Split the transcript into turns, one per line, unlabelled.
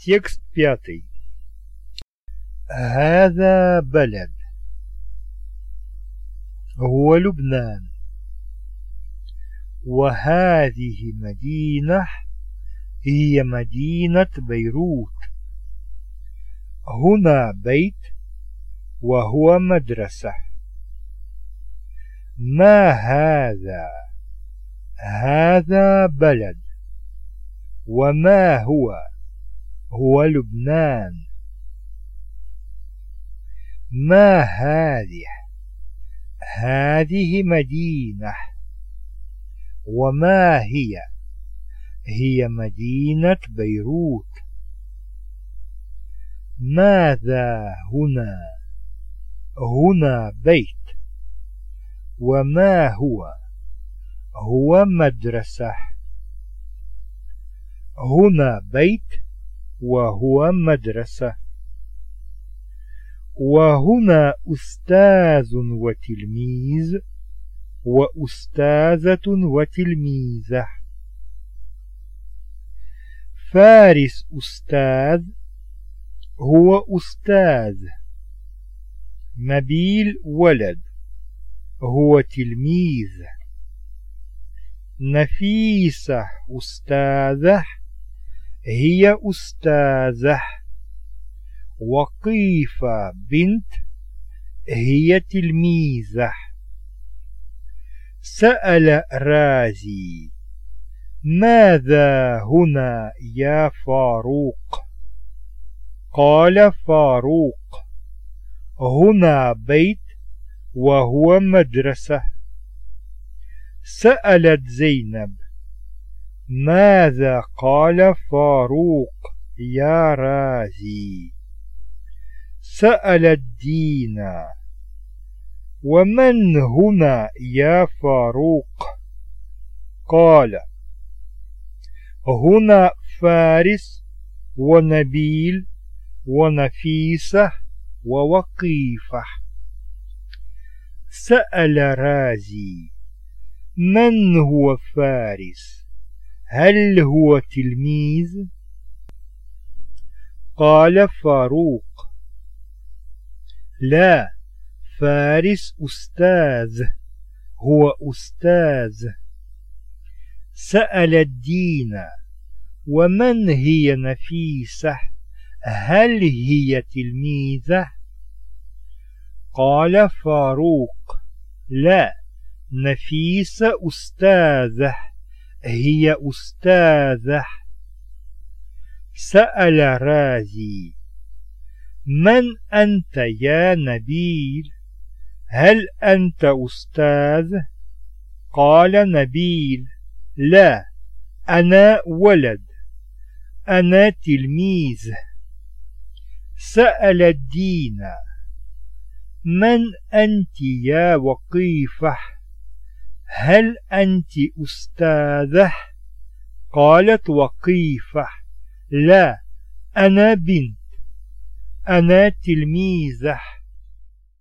Текст пятый. هذا بلد هو لبنان وهذه مدينة هي مدينة بيروت هنا بيت وهو مدرسة ما هذا هذا بلد وما هو هو لبنان. ما هذه؟ هذه مدينة. وما هي؟ هي مدينة بيروت. ماذا هنا؟ هنا بيت. وما هو؟ هو مدرسة. هنا بيت. وهو مدرسة. وهنا أستاذ وتلميذ وأستاذة وتلميذة. فارس أستاذ هو أستاذ. نبيل ولد هو تلميذ. نفيسة أستاذة. هي أستاذة وقيفة بنت هي تلميذة. سأل رازي ماذا هنا يا فاروق؟ قال فاروق هنا بيت وهو مدرسة. سألت زينب ماذا قال فاروق يا رازي؟ سأل الدين ومن هنا يا فاروق؟ قال هنا فارس ونبيل ونفيسة ووقيفة. سأل رازي من هو فارس؟ هل هو تلميذ؟ قال فاروق. لا فارس أستاذ هو أستاذ. سأل الدين ومن هي نفيسة؟ هل هي تلميذة؟ قال فاروق. لا نفيسة أستاذة. هي أستاذة. سأل رازي من أنت يا نبيل؟ هل أنت أستاذ؟ قال نبيل لا أنا ولد أنا تلميذ. سأل الدين من أنت يا وقيفة؟ هل أنت أستاذة؟ قالت وقيفة لا أنا بنت أنا تلميذة.